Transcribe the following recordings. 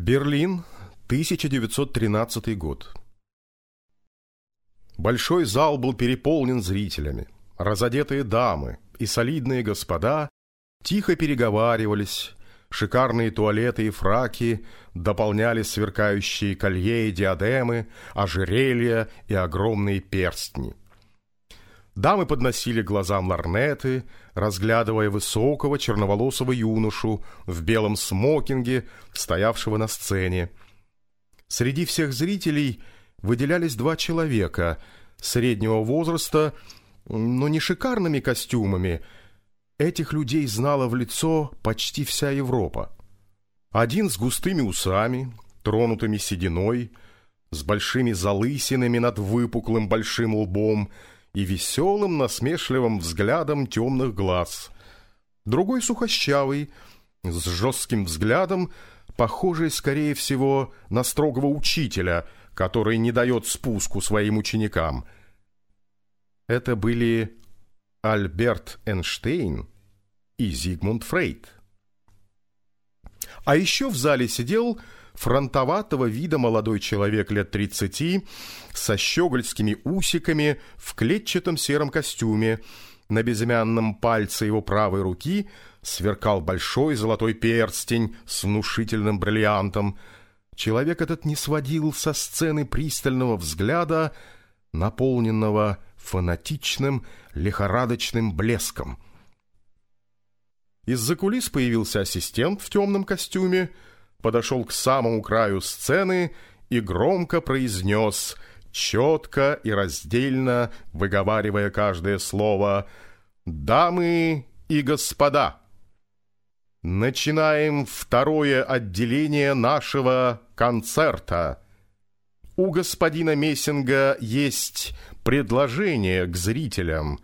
Берлин, 1913 год. Большой зал был переполнен зрителями. Разодетые дамы и солидные господа тихо переговаривались, шикарные туалеты и фраки дополняли сверкающие колье и диадемы, ожерелья и огромные перстни. Дамы подносили глазам ларнеты, разглядывая высокого черноволосого юношу в белом смокинге, стоявшего на сцене. Среди всех зрителей выделялись два человека среднего возраста, но не шикарными костюмами. Этих людей знала в лицо почти вся Европа. Один с густыми усами, тронутыми сединой, с большими залысинами над выпуклым большим лбом – и веселым насмешливым взглядом темных глаз. Другой сухощавый, с жестким взглядом, похожий, скорее всего, на строгого учителя, который не дает спуску своим ученикам. Это были Альберт Эйнштейн и Зигмунд Фрейд. А еще в зале сидел фронтоватого вида молодой человек лет тридцати со щегольскими усиками в клетчатом сером костюме. На безымянном пальце его правой руки сверкал большой золотой перстень с внушительным бриллиантом. Человек этот не сводил со сцены пристального взгляда, наполненного фанатичным, лихорадочным блеском. Из-за кулис появился ассистент в темном костюме — подошел к самому краю сцены и громко произнес, четко и раздельно выговаривая каждое слово «Дамы и господа!» Начинаем второе отделение нашего концерта. У господина Мессинга есть предложение к зрителям.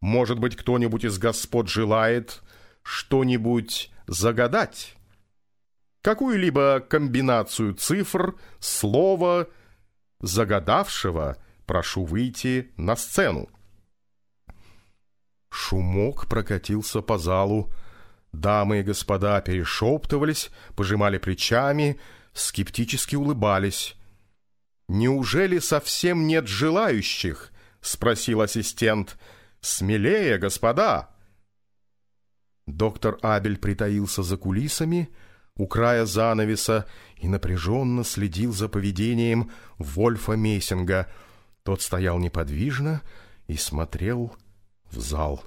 Может быть, кто-нибудь из господ желает что-нибудь загадать? Какую-либо комбинацию цифр, слова, загадавшего, прошу выйти на сцену. Шумок прокатился по залу. Дамы и господа перешептывались, пожимали плечами, скептически улыбались. «Неужели совсем нет желающих?» — спросил ассистент. «Смелее, господа!» Доктор Абель притаился за кулисами, — у края занавеса и напряженно следил за поведением Вольфа Мессинга. Тот стоял неподвижно и смотрел в зал.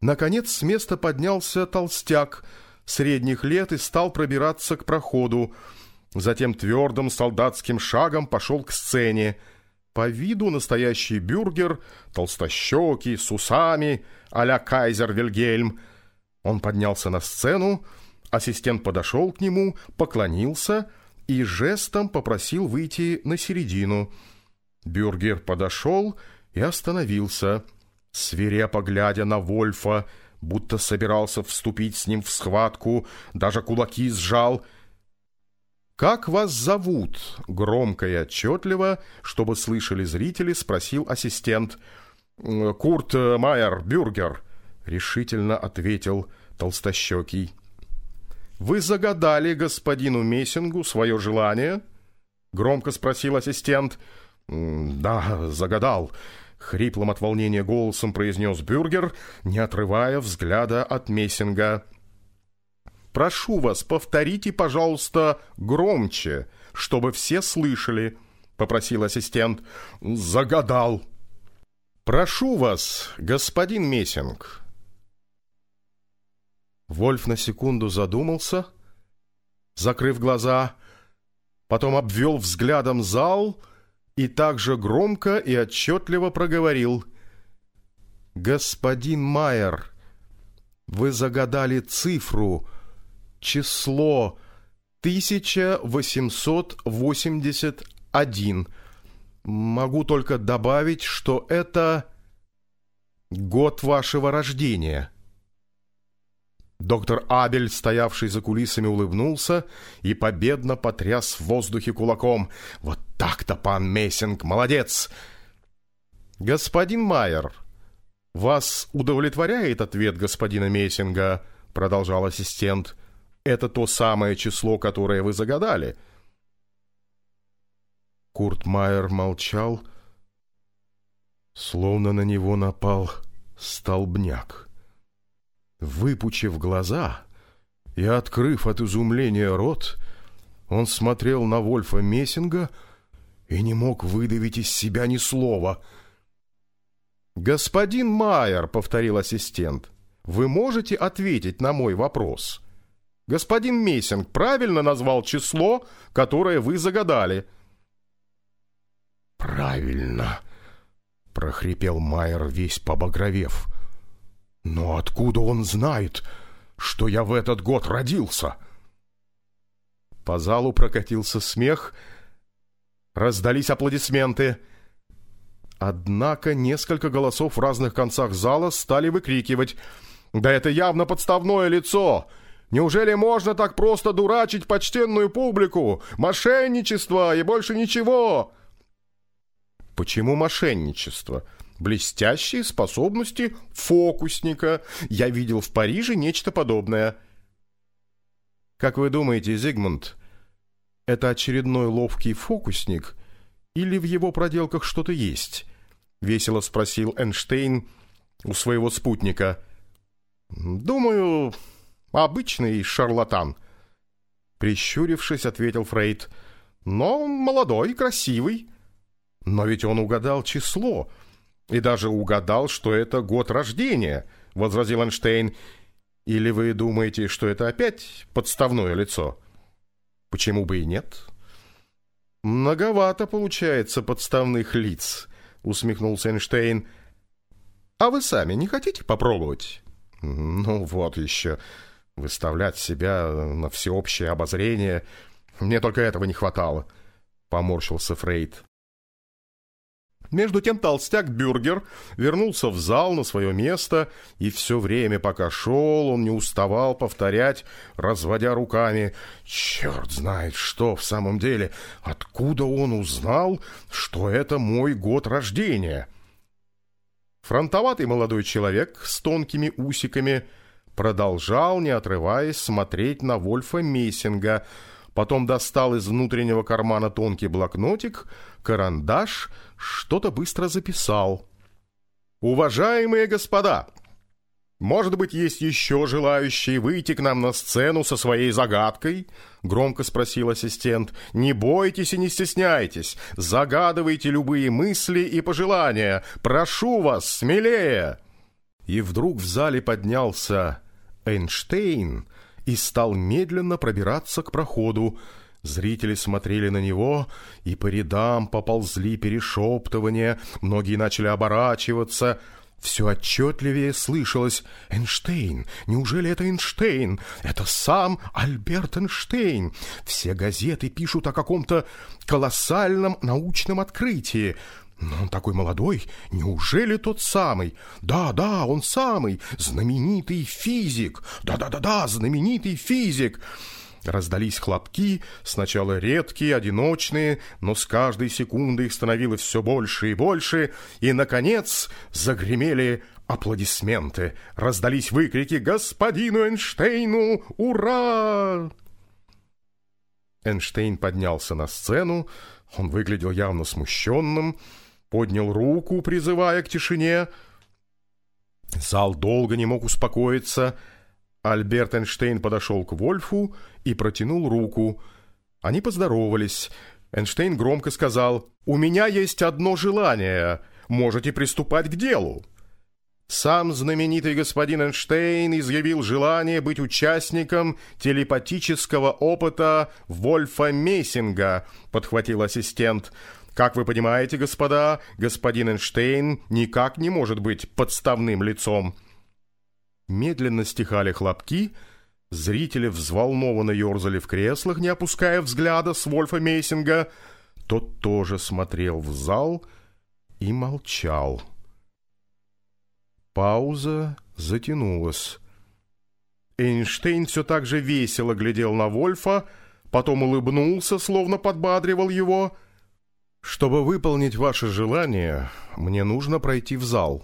Наконец с места поднялся толстяк средних лет и стал пробираться к проходу. Затем твердым солдатским шагом пошел к сцене. По виду настоящий бюргер, толстощекий, с усами, а-ля кайзер Вильгельм. Он поднялся на сцену, Ассистент подошел к нему, поклонился и жестом попросил выйти на середину. Бюргер подошел и остановился, свирепо глядя на Вольфа, будто собирался вступить с ним в схватку, даже кулаки сжал. «Как вас зовут?» — громко и отчетливо, чтобы слышали зрители, спросил ассистент. «Курт Майер, Бюргер», — решительно ответил толстощекий. «Вы загадали господину Мессингу свое желание?» Громко спросил ассистент. «Да, загадал», — хриплым от волнения голосом произнес Бюргер, не отрывая взгляда от Мессинга. «Прошу вас, повторите, пожалуйста, громче, чтобы все слышали», — попросил ассистент. «Загадал». «Прошу вас, господин Мессинг, Вольф на секунду задумался, закрыв глаза, потом обвел взглядом зал и также громко и отчетливо проговорил. «Господин Майер, вы загадали цифру, число 1881. Могу только добавить, что это год вашего рождения». Доктор Абель, стоявший за кулисами, улыбнулся и победно потряс в воздухе кулаком. «Вот так-то, пан Мессинг, молодец!» «Господин Майер, вас удовлетворяет ответ господина Мессинга?» продолжал ассистент. это то самое число, которое вы загадали?» Курт Майер молчал, словно на него напал столбняк. Выпучив глаза и открыв от изумления рот, он смотрел на Вольфа Мессинга и не мог выдавить из себя ни слова. «Господин Майер», — повторил ассистент, — «вы можете ответить на мой вопрос?» «Господин Мессинг правильно назвал число, которое вы загадали?» «Правильно», — прохрипел Майер, весь побагровев. «Но откуда он знает, что я в этот год родился?» По залу прокатился смех, раздались аплодисменты. Однако несколько голосов в разных концах зала стали выкрикивать «Да это явно подставное лицо!» Неужели можно так просто дурачить почтенную публику? Мошенничество и больше ничего!» Почему мошенничество? Блестящие способности фокусника. Я видел в Париже нечто подобное. Как вы думаете, Зигмунд, это очередной ловкий фокусник или в его проделках что-то есть? Весело спросил Эйнштейн у своего спутника. Думаю, обычный шарлатан. Прищурившись, ответил Фрейд. Но молодой, красивый. Но ведь он угадал число. И даже угадал, что это год рождения, возразил Эйнштейн. Или вы думаете, что это опять подставное лицо? Почему бы и нет? Многовато получается подставных лиц, усмехнулся Эйнштейн. А вы сами не хотите попробовать? Ну вот еще. Выставлять себя на всеобщее обозрение. Мне только этого не хватало, поморщился Фрейд. Между тем толстяк Бюргер вернулся в зал на свое место, и все время, пока шел, он не уставал повторять, разводя руками. «Черт знает, что в самом деле! Откуда он узнал, что это мой год рождения?» Фронтоватый молодой человек с тонкими усиками продолжал, не отрываясь, смотреть на Вольфа Мессинга, потом достал из внутреннего кармана тонкий блокнотик, карандаш — что-то быстро записал. «Уважаемые господа!» «Может быть, есть еще желающие выйти к нам на сцену со своей загадкой?» — громко спросил ассистент. «Не бойтесь и не стесняйтесь. Загадывайте любые мысли и пожелания. Прошу вас, смелее!» И вдруг в зале поднялся Эйнштейн и стал медленно пробираться к проходу, Зрители смотрели на него, и по рядам поползли перешептывания, многие начали оборачиваться. Все отчетливее слышалось «Эйнштейн! Неужели это Эйнштейн? Это сам Альберт Эйнштейн! Все газеты пишут о каком-то колоссальном научном открытии!» Но он такой молодой, неужели тот самый? Да, да, он самый, знаменитый физик. Да-да-да-да, знаменитый физик. Раздались хлопки, сначала редкие, одиночные, но с каждой секундой их становилось все больше и больше, и, наконец, загремели аплодисменты. Раздались выкрики «Господину Эйнштейну! Ура!» Эйнштейн поднялся на сцену, он выглядел явно смущенным, поднял руку, призывая к тишине. Зал долго не мог успокоиться — Альберт Эйнштейн подошел к Вольфу и протянул руку. Они поздоровались. Эйнштейн громко сказал, «У меня есть одно желание. Можете приступать к делу». Сам знаменитый господин Эйнштейн изъявил желание быть участником телепатического опыта Вольфа Мессинга, подхватил ассистент. Как вы понимаете, господа, господин Эйнштейн никак не может быть подставным лицом. Медленно стихали хлопки, зрители взволнованно ерзали в креслах, не опуская взгляда с Вольфа Мейсинга. Тот тоже смотрел в зал и молчал. Пауза затянулась. Эйнштейн все так же весело глядел на Вольфа, потом улыбнулся, словно подбадривал его. «Чтобы выполнить ваше желание, мне нужно пройти в зал»,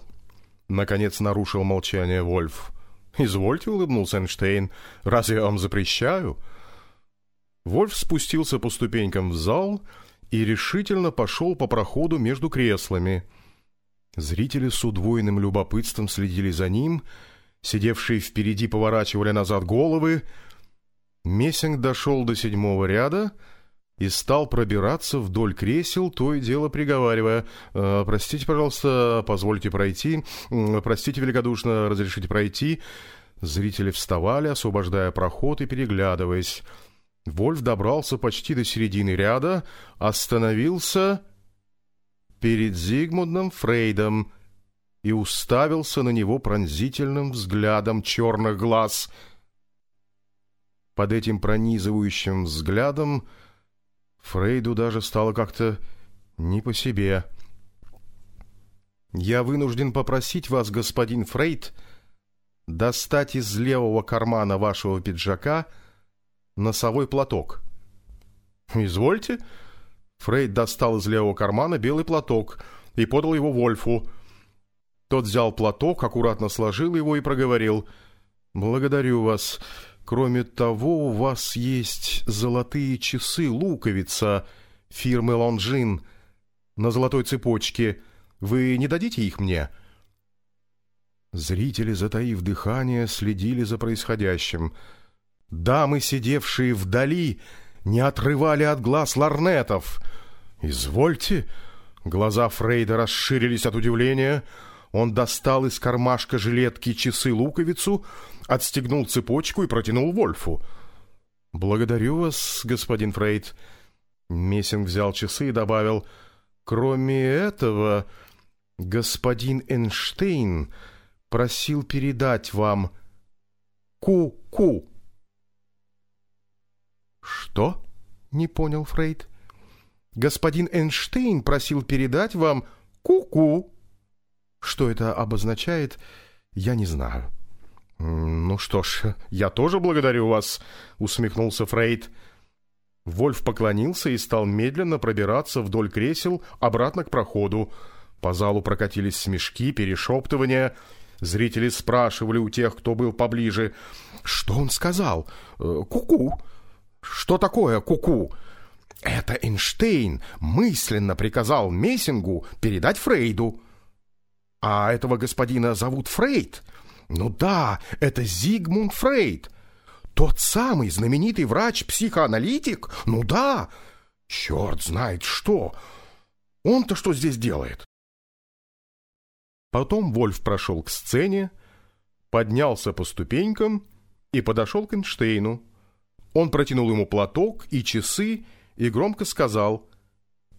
Наконец нарушил молчание Вольф. «Извольте», — улыбнулся Эйнштейн. «Разве я вам запрещаю?» Вольф спустился по ступенькам в зал и решительно пошел по проходу между креслами. Зрители с удвоенным любопытством следили за ним, сидевшие впереди поворачивали назад головы. Мессинг дошел до седьмого ряда — и стал пробираться вдоль кресел, то и дело приговаривая «Э, «Простите, пожалуйста, позвольте пройти, простите великодушно, разрешите пройти». Зрители вставали, освобождая проход и переглядываясь. Вольф добрался почти до середины ряда, остановился перед Зигмундом Фрейдом и уставился на него пронзительным взглядом черных глаз. Под этим пронизывающим взглядом Фрейду даже стало как-то не по себе. «Я вынужден попросить вас, господин Фрейд, достать из левого кармана вашего пиджака носовой платок». «Извольте». Фрейд достал из левого кармана белый платок и подал его Вольфу. Тот взял платок, аккуратно сложил его и проговорил. «Благодарю вас. Кроме того, у вас есть золотые часы луковица фирмы Лонжин на золотой цепочке. Вы не дадите их мне?» Зрители, затаив дыхание, следили за происходящим. Дамы, сидевшие вдали, не отрывали от глаз ларнетов. «Извольте!» Глаза Фрейда расширились от удивления. Он достал из кармашка жилетки часы-луковицу, отстегнул цепочку и протянул Вольфу. «Благодарю вас, господин Фрейд». Мессинг взял часы и добавил, «Кроме этого, господин Эйнштейн просил передать вам ку-ку». «Что?» — не понял Фрейд. «Господин Эйнштейн просил передать вам ку-ку». Что это обозначает, я не знаю. «Ну что ж, я тоже благодарю вас», — усмехнулся Фрейд. Вольф поклонился и стал медленно пробираться вдоль кресел обратно к проходу. По залу прокатились смешки, перешептывания. Зрители спрашивали у тех, кто был поближе. «Что он сказал? «Э, Ку-ку!» «Что такое ку-ку?» «Это Эйнштейн мысленно приказал Мессингу передать Фрейду». «А этого господина зовут Фрейд?» Ну да, это Зигмунд Фрейд. Тот самый знаменитый врач-психоаналитик? Ну да. Черт знает что. Он-то что здесь делает? Потом Вольф прошел к сцене, поднялся по ступенькам и подошел к Эйнштейну. Он протянул ему платок и часы и громко сказал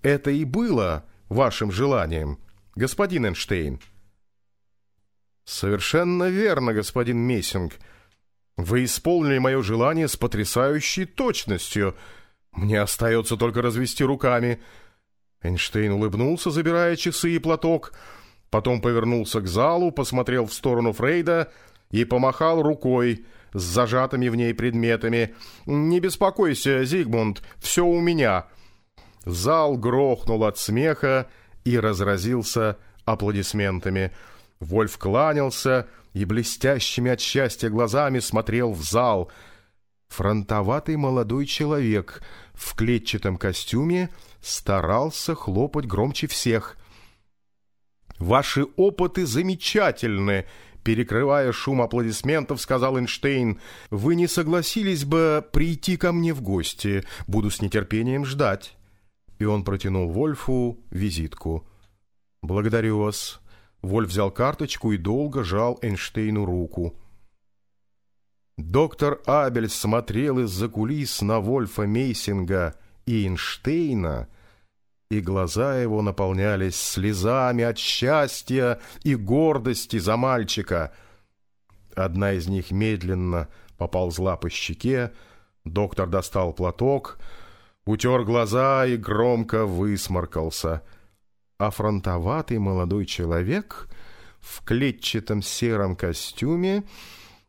«Это и было вашим желанием, господин Эйнштейн». «Совершенно верно, господин Мессинг. Вы исполнили мое желание с потрясающей точностью. Мне остается только развести руками». Эйнштейн улыбнулся, забирая часы и платок, потом повернулся к залу, посмотрел в сторону Фрейда и помахал рукой с зажатыми в ней предметами. «Не беспокойся, Зигмунд, все у меня». Зал грохнул от смеха и разразился аплодисментами. Вольф кланялся и блестящими от счастья глазами смотрел в зал. Фронтоватый молодой человек в клетчатом костюме старался хлопать громче всех. «Ваши опыты замечательны!» Перекрывая шум аплодисментов, сказал Эйнштейн, «Вы не согласились бы прийти ко мне в гости. Буду с нетерпением ждать». И он протянул Вольфу визитку. «Благодарю вас. Вольф взял карточку и долго жал Эйнштейну руку. Доктор Абель смотрел из-за кулис на Вольфа Мейсинга и Эйнштейна, и глаза его наполнялись слезами от счастья и гордости за мальчика. Одна из них медленно поползла по щеке, доктор достал платок, утер глаза и громко высморкался — а фронтоватый молодой человек в клетчатом сером костюме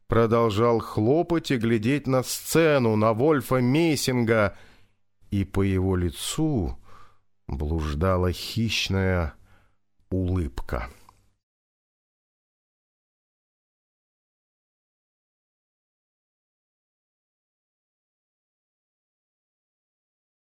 продолжал хлопать и глядеть на сцену, на Вольфа Мейсинга, и по его лицу блуждала хищная улыбка.